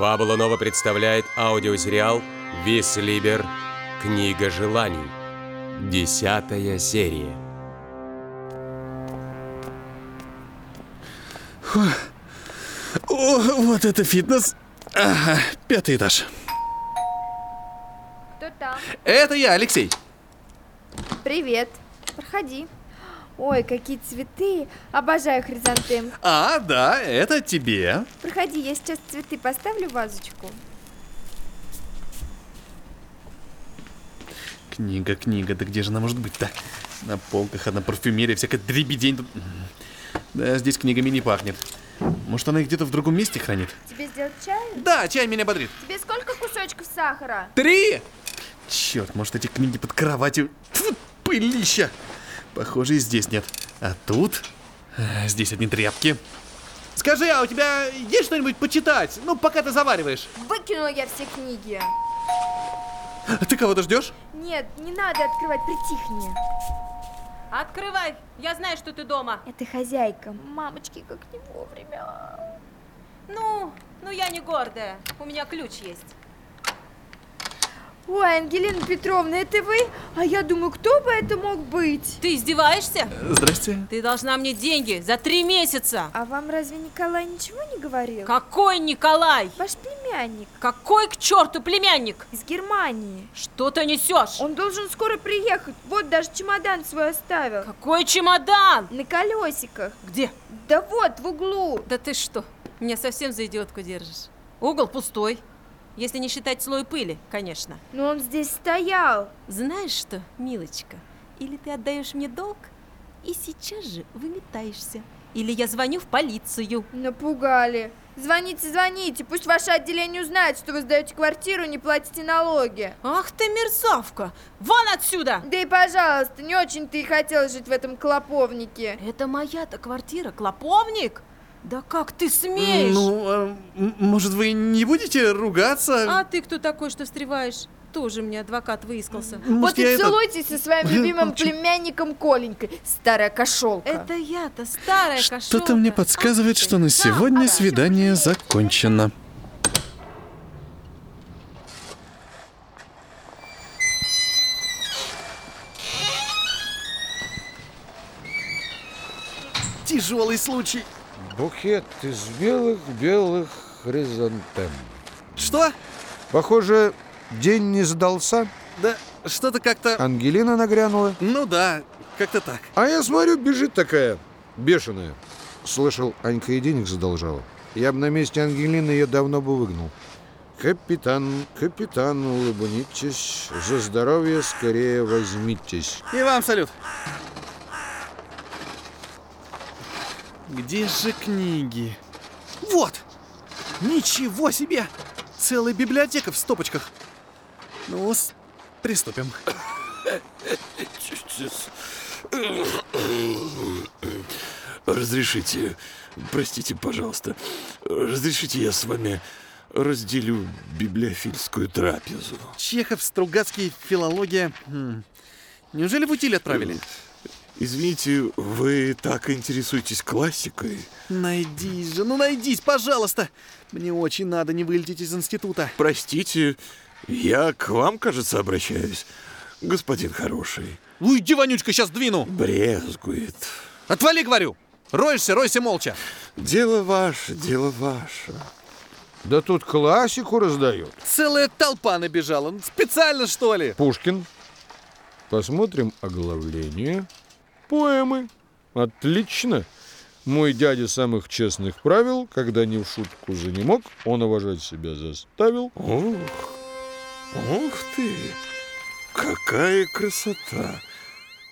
Фабула Нова представляет аудиосериал «Вис Либер. Книга желаний». Десятая серия. О, вот это фитнес. Ага, пятый этаж. Кто там? Это я, Алексей. Привет. Проходи. Ой, какие цветы. Обожаю хризантем. А, да, это тебе. Проходи, я сейчас цветы поставлю в вазочку. Книга, книга, да где же она может быть-то? На полках одна парфюмерия, всякая дребедень тут. Да, здесь книгами не пахнет. Может, она их где-то в другом месте хранит? Тебе сделать чай? Да, чай меня бодрит. Тебе сколько кусочков сахара? Три! Черт, может, эти книги под кроватью... Тьфу, пылища! Похоже, и здесь нет. А тут... а, Здесь одни тряпки. Скажи, а у тебя есть что-нибудь почитать? Ну, пока ты завариваешь. Выкинула я все книги. А ты кого-то ждешь? Нет, не надо открывать, притихни. Открывай! Я знаю, что ты дома. Это хозяйка. Мамочки, как не вовремя. Ну, ну я не гордая. У меня ключ есть. Ой, Ангелина Петровна, это вы? А я думаю, кто бы это мог быть? Ты издеваешься? Здрасте. Ты должна мне деньги за три месяца. А вам разве Николай ничего не говорил? Какой Николай? Ваш племянник Какой к черту племянник? из Германии. Что ты несешь? Он должен скоро приехать. Вот даже чемодан свой оставил. Какой чемодан? На колесиках. Где? Да вот, в углу. Да ты что? Меня совсем за идиотку держишь. Угол пустой. Если не считать слой пыли, конечно. Но он здесь стоял. Знаешь что, милочка, или ты отдаешь мне долг, и сейчас же выметаешься. Или я звоню в полицию. Напугали. Звоните, звоните. Пусть ваше отделение узнает, что вы сдаете квартиру, не платите налоги. Ах ты мерзавка! Вон отсюда! Да и пожалуйста, не очень ты и хотела жить в этом клоповнике. Это моя-то квартира, клоповник? Да как ты смеешь? Ну, а, может, вы не будете ругаться? А ты кто такой, что встреваешь? Тоже мне адвокат выискался. Может, вот и это- целуйтесь со своим любимым Молчу. племянником Коленькой, старая кошелка. Это я-то старая Что-то кошелка. мне подсказывает, ты, что на сегодня орешь. свидание закончено. Тяжелый случай. Букет из белых-белых хризантем. Что? Похоже, день не сдался. Да что-то как-то... Ангелина нагрянула. Ну да, как-то так. А я смотрю, бежит такая, бешеная. Слышал, Анька и денег задолжала. Я бы на месте Ангелины ее давно бы выгнал. Капитан, капитан, улыбнитесь. За здоровье скорее возьмитесь. И вам салют. Где же книги? Вот! Ничего себе! Целая библиотека в стопочках. ну приступим. Разрешите, простите, пожалуйста, разрешите я с вами разделю библиофильскую трапезу. Чехов, Стругацкий, филология. Хм. Неужели в утиль отправили? Извините, вы так интересуетесь классикой? Найдись же, ну найдись, пожалуйста. Мне очень надо не вылететь из института. Простите, я к вам, кажется, обращаюсь, господин хороший. Уйди, Вонючка, сейчас двину. Брезгует. Отвали, говорю. Роешься, ройся молча. Дело ваше, дело ваше. Да тут классику раздают. Целая толпа набежала. Специально, что ли? Пушкин. Посмотрим оглавление. Поэмы. Отлично. Мой дядя самых честных правил, когда не в шутку занемог, он уважать себя заставил. Ух, ух ты, какая красота!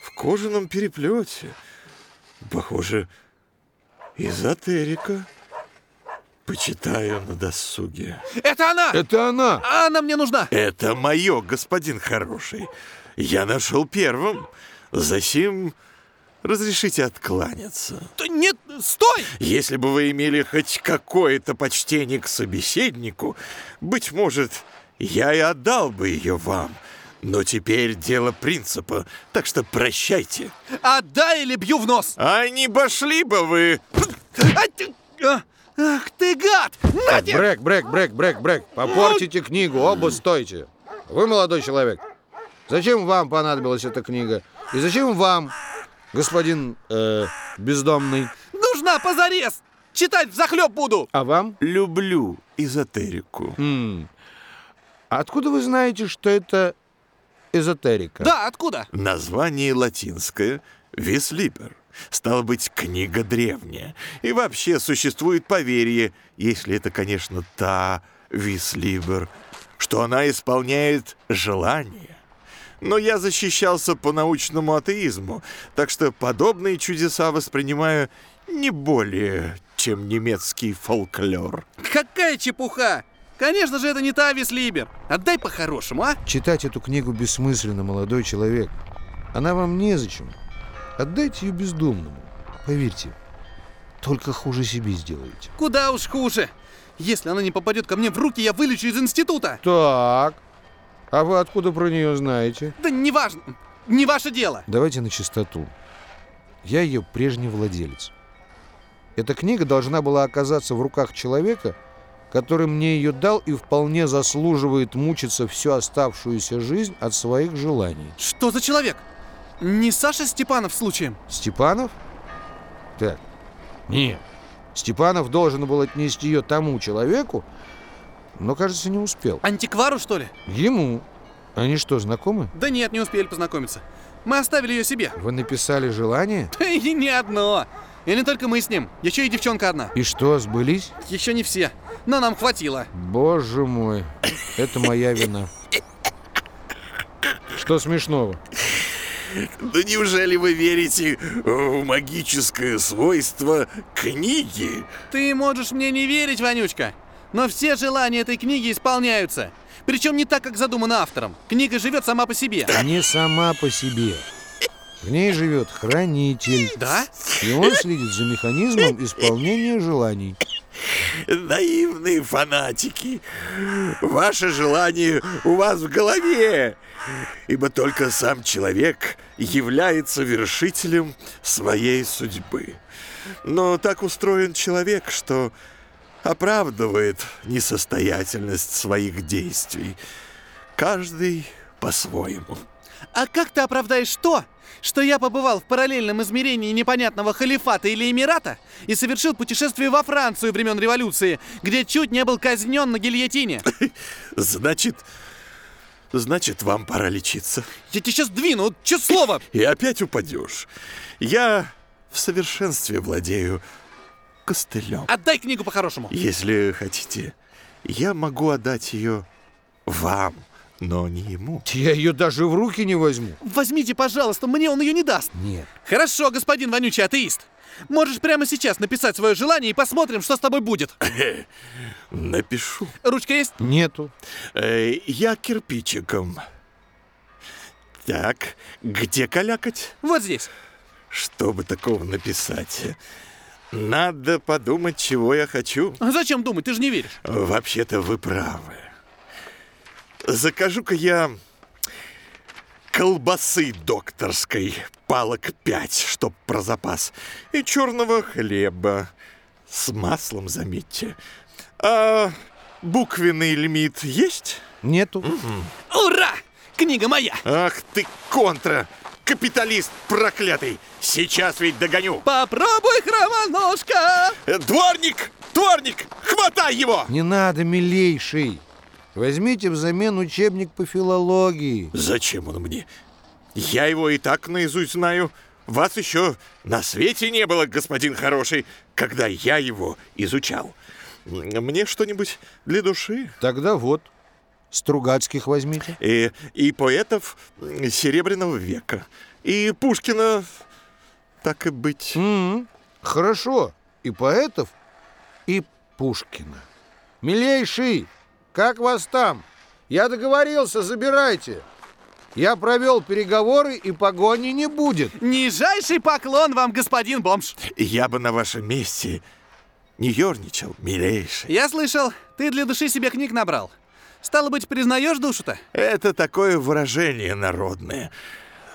В кожаном переплете. Похоже, эзотерика. Почитаю на досуге. Это она! Это она! Она мне нужна! Это мое, господин хороший. Я нашел первым. Засим разрешите откланяться. Да Нет, стой! Если бы вы имели хоть какое-то почтение к собеседнику, быть может, я и отдал бы ее вам. Но теперь дело принципа, так что прощайте. Отдай или бью в нос! А не пошли бы вы... Ах ты гад! Так, брек, брек, брек, брек, брек. Попортите книгу, оба стойте. Вы молодой человек. Зачем вам понадобилась эта книга? И зачем вам, господин э, бездомный? Нужна позарез! Читать захлеб буду! А вам? Люблю эзотерику. М. А Откуда вы знаете, что это эзотерика? Да, откуда? Название латинское «Вислибер». Стало быть, книга древняя. И вообще существует поверье, если это, конечно, та Вислибер, что она исполняет желания. Но я защищался по научному атеизму, так что подобные чудеса воспринимаю не более, чем немецкий фольклор. Какая чепуха! Конечно же, это не та Вислибер. Отдай по-хорошему, а? Читать эту книгу бессмысленно, молодой человек. Она вам незачем. Отдайте ее бездомному. Поверьте, только хуже себе сделаете. Куда уж хуже. Если она не попадет ко мне в руки, я вылечу из института. Так, а вы откуда про нее знаете? Да неважно. Не ваше дело. Давайте на чистоту. Я ее прежний владелец. Эта книга должна была оказаться в руках человека, который мне ее дал и вполне заслуживает мучиться всю оставшуюся жизнь от своих желаний. Что за человек? Не Саша Степанов случаем? Степанов? Так, нет. Степанов должен был отнести ее тому человеку, но, кажется, не успел. Антиквару, что ли? Ему. Они что, знакомы? Да нет, не успели познакомиться. Мы оставили ее себе. Вы написали желание? Да и не одно. И не только мы с ним. Еще и девчонка одна. И что, сбылись? Еще не все. Но нам хватило. Боже мой, это моя вина. Что смешного? Да неужели вы верите в магическое свойство книги? Ты можешь мне не верить, Ванючка, но все желания этой книги исполняются. Причем не так, как задумано автором. Книга живет сама по себе. Не сама по себе. В ней живет хранитель. Да? И он следит за механизмом исполнения желаний. Наивные фанатики. Ваше желание у вас в голове. Ибо только сам человек является вершителем своей судьбы. Но так устроен человек, что оправдывает несостоятельность своих действий. Каждый по-своему. А как ты оправдаешь то, что я побывал в параллельном измерении непонятного халифата или эмирата и совершил путешествие во Францию времен революции, где чуть не был казнен на гильотине? Значит, значит, вам пора лечиться. Я тебе сейчас двину, вот честное слово! И опять упадешь. Я в совершенстве владею костылем. Отдай книгу по-хорошему. Если хотите, я могу отдать ее вам, но не ему. Я ее даже в руки не возьму. Возьмите, пожалуйста, мне он ее не даст. Нет. Хорошо, господин вонючий атеист. Можешь прямо сейчас написать свое желание и посмотрим, что с тобой будет. Напишу. Ручка есть? Нету. Э, я кирпичиком. Так, где калякать? Вот здесь. Что бы такого написать? Надо подумать, чего я хочу. А зачем думать, ты же не веришь. Вообще-то вы правы. Закажу-ка я колбасы докторской, палок пять, чтоб про запас, и черного хлеба с маслом, заметьте. А буквенный лимит есть? Нету. Ура! Книга моя! Ах ты контра! Капиталист проклятый! Сейчас ведь догоню! Попробуй, хромоножка! Э, Дворник! Дворник! Хватай его! Не надо, милейший. Возьмите взамен учебник по филологии. Зачем он мне? Я его и так наизусть знаю. Вас еще на свете не было, господин хороший, когда я его изучал. Мне что-нибудь для души? Тогда вот, Стругацких возьмите. И, и поэтов Серебряного века. И Пушкина, так и быть. М, Хорошо. И поэтов, и Пушкина. Милейший, как вас там? Я договорился, забирайте. Я провел переговоры, и погони не будет. Нижайший поклон вам, господин бомж! Я бы на вашем месте не ерничал, милейший. Я слышал, ты для души себе книг набрал. Стало быть, признаешь душу-то? Это такое выражение народное,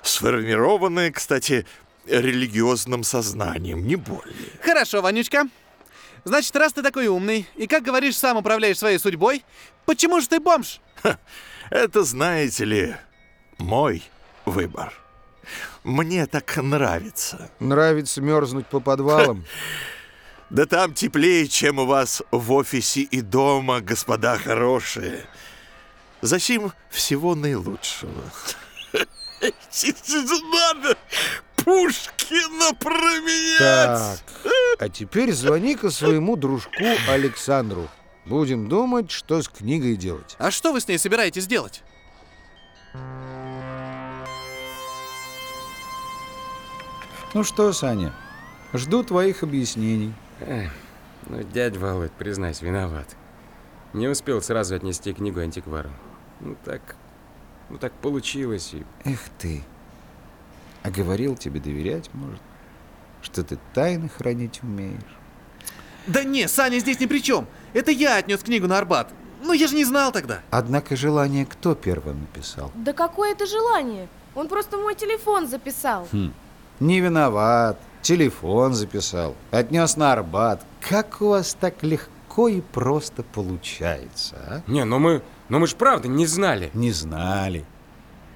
сформированное, кстати, религиозным сознанием, не более. Хорошо, Ванючка. Значит, раз ты такой умный, и, как говоришь, сам управляешь своей судьбой, почему же ты бомж? Это, знаете ли, мой выбор. Мне так нравится. Нравится мерзнуть по подвалам? Да там теплее, чем у вас в офисе и дома, господа хорошие. Засим всего наилучшего. Надо Пушкина променять! Так, а теперь звони-ка своему дружку Александру. Будем думать, что с книгой делать. А что вы с ней собираетесь делать? Ну что, Саня, жду твоих объяснений. Эх, ну, дядь Володь, признайся, виноват. Не успел сразу отнести книгу антиквару. Ну так, ну так получилось. И... Эх ты. А говорил тебе доверять, может? Что ты тайны хранить умеешь? Да не, Саня здесь ни при чем. Это я отнес книгу на Арбат. Ну, я же не знал тогда. Однако желание кто первым написал? Да какое это желание? Он просто мой телефон записал. Не виноват. Телефон записал. Отнес на Арбат. Как у вас так легко и просто получается, а? Не, ну мы, ну мы ж правда не знали. Не знали.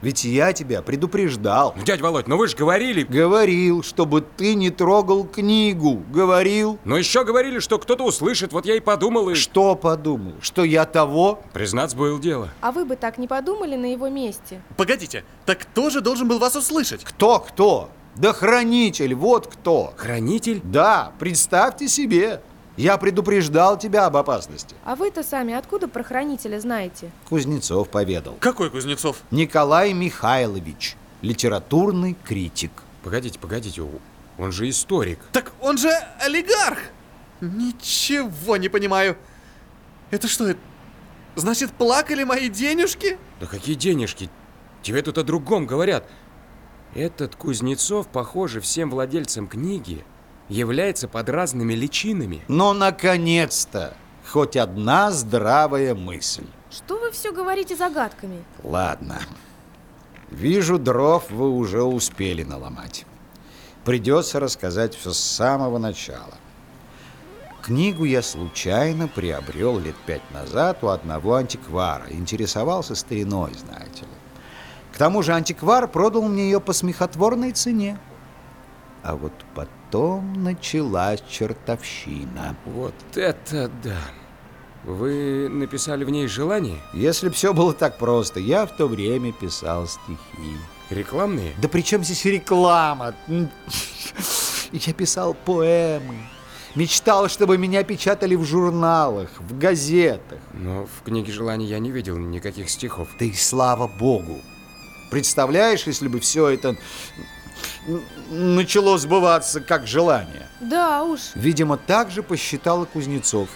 Ведь я тебя предупреждал. Ну, дядь Володь, ну вы же говорили... Говорил, чтобы ты не трогал книгу. Говорил. Но еще говорили, что кто-то услышит, вот я и подумал и... Что подумал? Что я того? Признаться, было дело. А вы бы так не подумали на его месте? Погодите, так кто же должен был вас услышать? Кто кто? Да хранитель, вот кто. Хранитель? Да, представьте себе. Я предупреждал тебя об опасности. А вы-то сами откуда про хранителя знаете? Кузнецов поведал. Какой Кузнецов? Николай Михайлович, литературный критик. Погодите, погодите, он же историк. Так он же олигарх! Ничего не понимаю. Это что, это- значит, плакали мои денежки? Да какие денежки? Тебе тут о другом говорят. Этот Кузнецов, похоже, всем владельцам книги является под разными личинами. Но, наконец-то, хоть одна здравая мысль. Что вы все говорите загадками? Ладно. Вижу, дров вы уже успели наломать. Придется рассказать все с самого начала. Книгу я случайно приобрел лет пять назад у одного антиквара. Интересовался стариной, знаете ли. К тому же антиквар продал мне ее по смехотворной цене. А вот потом началась чертовщина. Вот это да. Вы написали в ней желание? Если все было так просто, я в то время писал стихи. Рекламные? Да при чем здесь реклама? Я писал поэмы. Мечтал, чтобы меня печатали в журналах, в газетах. Но в книге желаний я не видел никаких стихов. Да и слава богу. Представляешь, если бы все это начало сбываться как желание? Да уж. Видимо, так же посчитал и Кузнецов.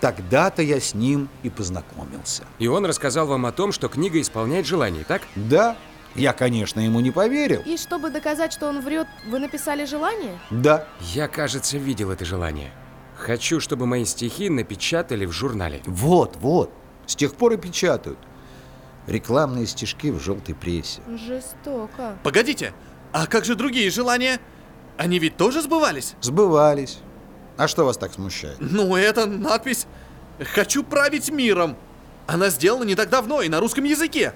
Тогда-то я с ним и познакомился. И он рассказал вам о том, что книга исполняет желание, так? Да, я, конечно, ему не поверил. И чтобы доказать, что он врет, вы написали желание? Да, Я, кажется, видел это желание. Хочу, чтобы мои стихи напечатали в журнале. вот, вот. С тех пор и печатают. Рекламные стишки в желтой прессе. Жестоко. Погодите, а как же другие желания? Они ведь тоже сбывались? Сбывались. А что вас так смущает? Ну, это надпись «Хочу править миром». Она сделана не так давно и на русском языке.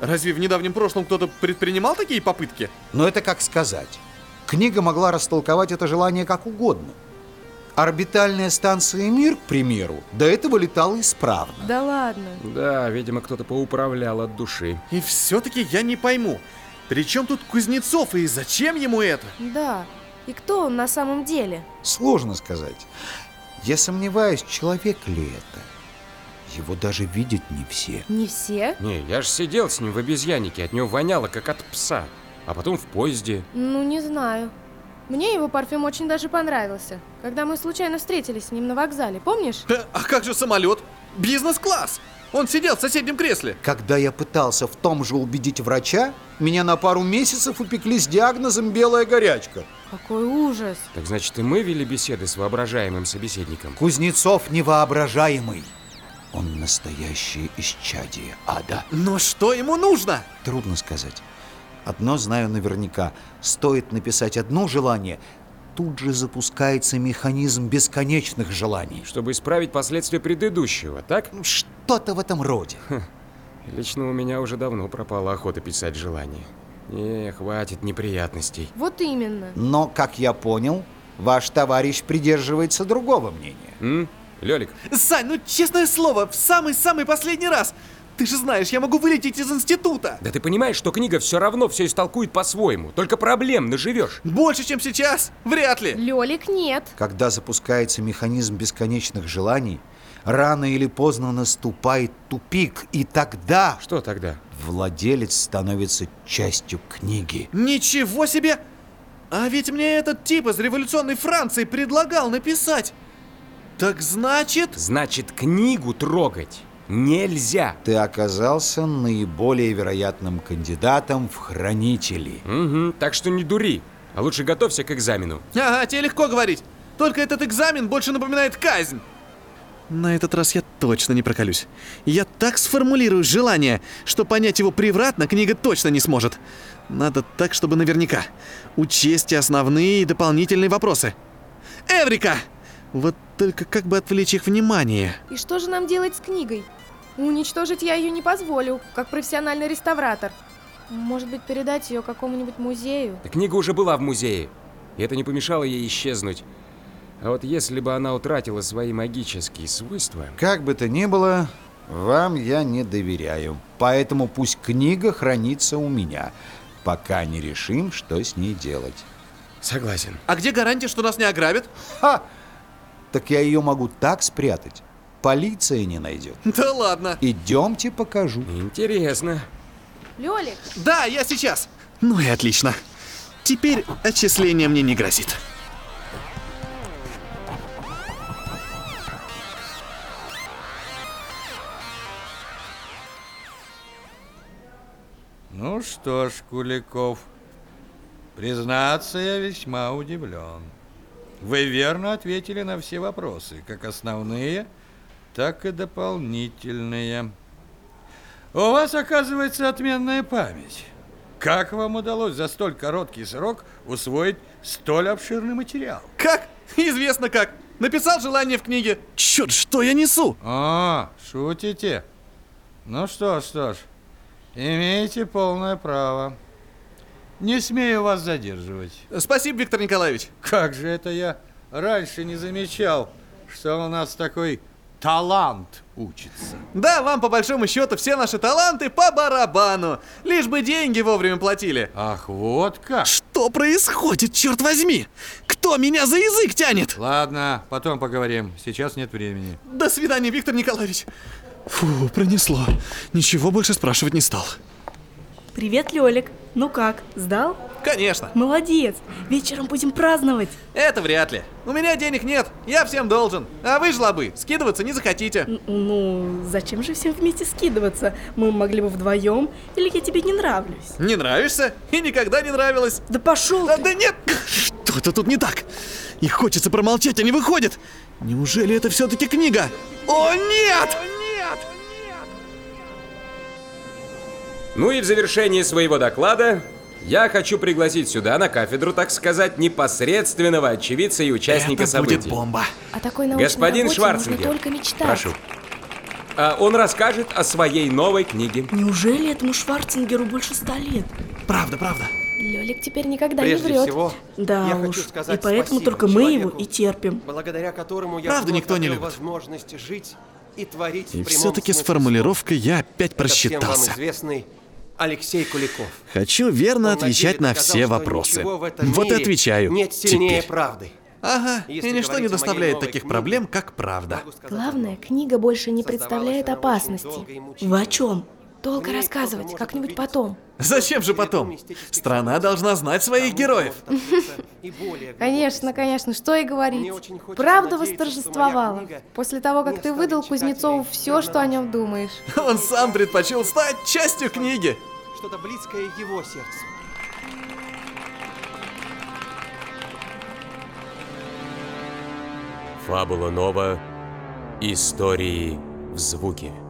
Разве в недавнем прошлом кто-то предпринимал такие попытки? Но это как сказать. Книга могла растолковать это желание как угодно. Орбитальная станция «Мир», к примеру, до этого летала исправно. Да ладно. Да, видимо, кто-то поуправлял от души. И все-таки я не пойму, при чем тут Кузнецов и зачем ему это? Да. И кто он на самом деле? Сложно сказать. Я сомневаюсь, человек ли это. Его даже видят не все. Не все? Не, я же сидел с ним в обезьяннике, от него воняло, как от пса. А потом в поезде. Ну, не знаю. Мне его парфюм очень даже понравился. Когда мы случайно встретились с ним на вокзале, помнишь? Э, А как же самолет? Бизнес-класс! Он сидел в соседнем кресле. Когда я пытался в том же убедить врача, меня на пару месяцев упекли с диагнозом «белая горячка». Какой ужас. Так значит, и мы вели беседы с воображаемым собеседником. Кузнецов невоображаемый. Он настоящее исчадие ада. Но что ему нужно? Трудно сказать. Одно знаю наверняка. Стоит написать одно желание, тут же запускается механизм бесконечных желаний. Чтобы исправить последствия предыдущего, так? Что-то в этом роде. Лично у меня уже давно пропала охота писать желания. Не, хватит неприятностей. Вот именно. Но, как я понял, ваш товарищ придерживается другого мнения. М? Лёлик, Сань, ну честное слово, в самый-самый последний раз. Ты же знаешь, я могу вылететь из института. да ты понимаешь, что книга все равно все истолкует по-своему. Только проблем наживешь. Больше, чем сейчас? Вряд ли. Лёлик нет. Когда запускается механизм бесконечных желаний, рано или поздно наступает тупик, и тогда Что тогда? владелец становится частью книги. Ничего себе! А ведь мне этот тип из революционной Франции предлагал написать. Так значит... Значит, книгу трогать нельзя. Ты оказался наиболее вероятным кандидатом в хранители. Угу, так что не дури. А лучше готовься к экзамену. Ага, тебе легко говорить. Только этот экзамен больше напоминает казнь. На этот раз я точно не проколюсь. Я так сформулирую желание, что понять его превратно книга точно не сможет. Надо так, чтобы наверняка. Учесть и основные и дополнительные вопросы. Эврика! Вот только как бы отвлечь их внимание. И что же нам делать с книгой? Уничтожить я ее не позволю, как профессиональный реставратор. Может быть, передать ее какому-нибудь музею? Да книга уже была в музее. И это не помешало ей исчезнуть. А вот если бы она утратила свои магические свойства... Как бы то ни было, вам я не доверяю. Поэтому пусть книга хранится у меня, пока не решим, что с ней делать. Согласен. А где гарантия, что нас не ограбят? Ха! Так я ее могу так спрятать. Полиция не найдет. Да ладно. Идемте покажу. Интересно. Лёлик, Да, я сейчас. Ну и отлично. Теперь отчисление мне не грозит. Ну что ж, Куликов, признаться, я весьма удивлен. Вы верно ответили на все вопросы, как основные, так и дополнительные. У вас, оказывается, отменная память. Как вам удалось за столь короткий срок усвоить столь обширный материал? Как? Известно как. Написал желание в книге. Черт, что я несу? А, шутите? Ну что ж, что ж, имеете полное право. Не смею вас задерживать. Спасибо, Виктор Николаевич. Как же это я раньше не замечал, что у нас такой талант учится. Да, вам по большому счету все наши таланты по барабану. Лишь бы деньги вовремя платили. Ах, вот как. Что происходит, черт возьми? Кто меня за язык тянет? Ладно, потом поговорим. Сейчас нет времени. До свидания, Виктор Николаевич. Фу, пронесло. Ничего больше спрашивать не стал. Привет, Лёлик. Ну как, сдал? Конечно. Молодец. Вечером будем праздновать. Это вряд ли. У меня денег нет. Я всем должен. А вы, жлобы, скидываться не захотите. Н- Ну, зачем же всем вместе скидываться? Мы могли бы вдвоем, или я тебе не нравлюсь? Не нравишься? И никогда не нравилось. Да пошел А, да нет! Что-то тут не так. И хочется промолчать, а не выходит. Неужели это все-таки книга? О, нет! Ну и в завершении своего доклада я хочу пригласить сюда на кафедру, так сказать, непосредственного очевидца и участника Это событий. будет бомба. о такой научной Господин можно только мечтать. Прошу. А он расскажет о своей новой книге. Неужели этому Шварценгеру больше ста лет? Правда, правда. Лёлик теперь никогда Прежде не врет. всего, Да я уж, хочу сказать и поэтому только мы его и терпим. благодаря которому я Правда, никто не любит. возможность жить и творить И все-таки с формулировкой я опять слова. Это всем вам просчитался. известный Алексей Куликов. Хочу верно Он отвечать на все что вопросы. Вот и отвечаю. Нет сильнее Теперь. правды. Ага, Если и ничто не доставляет таких книге, проблем, как правда. Главное, книга больше не представляет опасности. Вы о чем? Долго рассказывать, как-нибудь потом. Зачем же потом? Страна должна знать своих героев. Конечно, конечно, что и говорить. Правда восторжествовала. После того, как ты выдал Кузнецову все, что о нем думаешь. Он сам предпочел стать частью книги. что-то близкое его сердцу. Фабула Нова. Истории в звуке.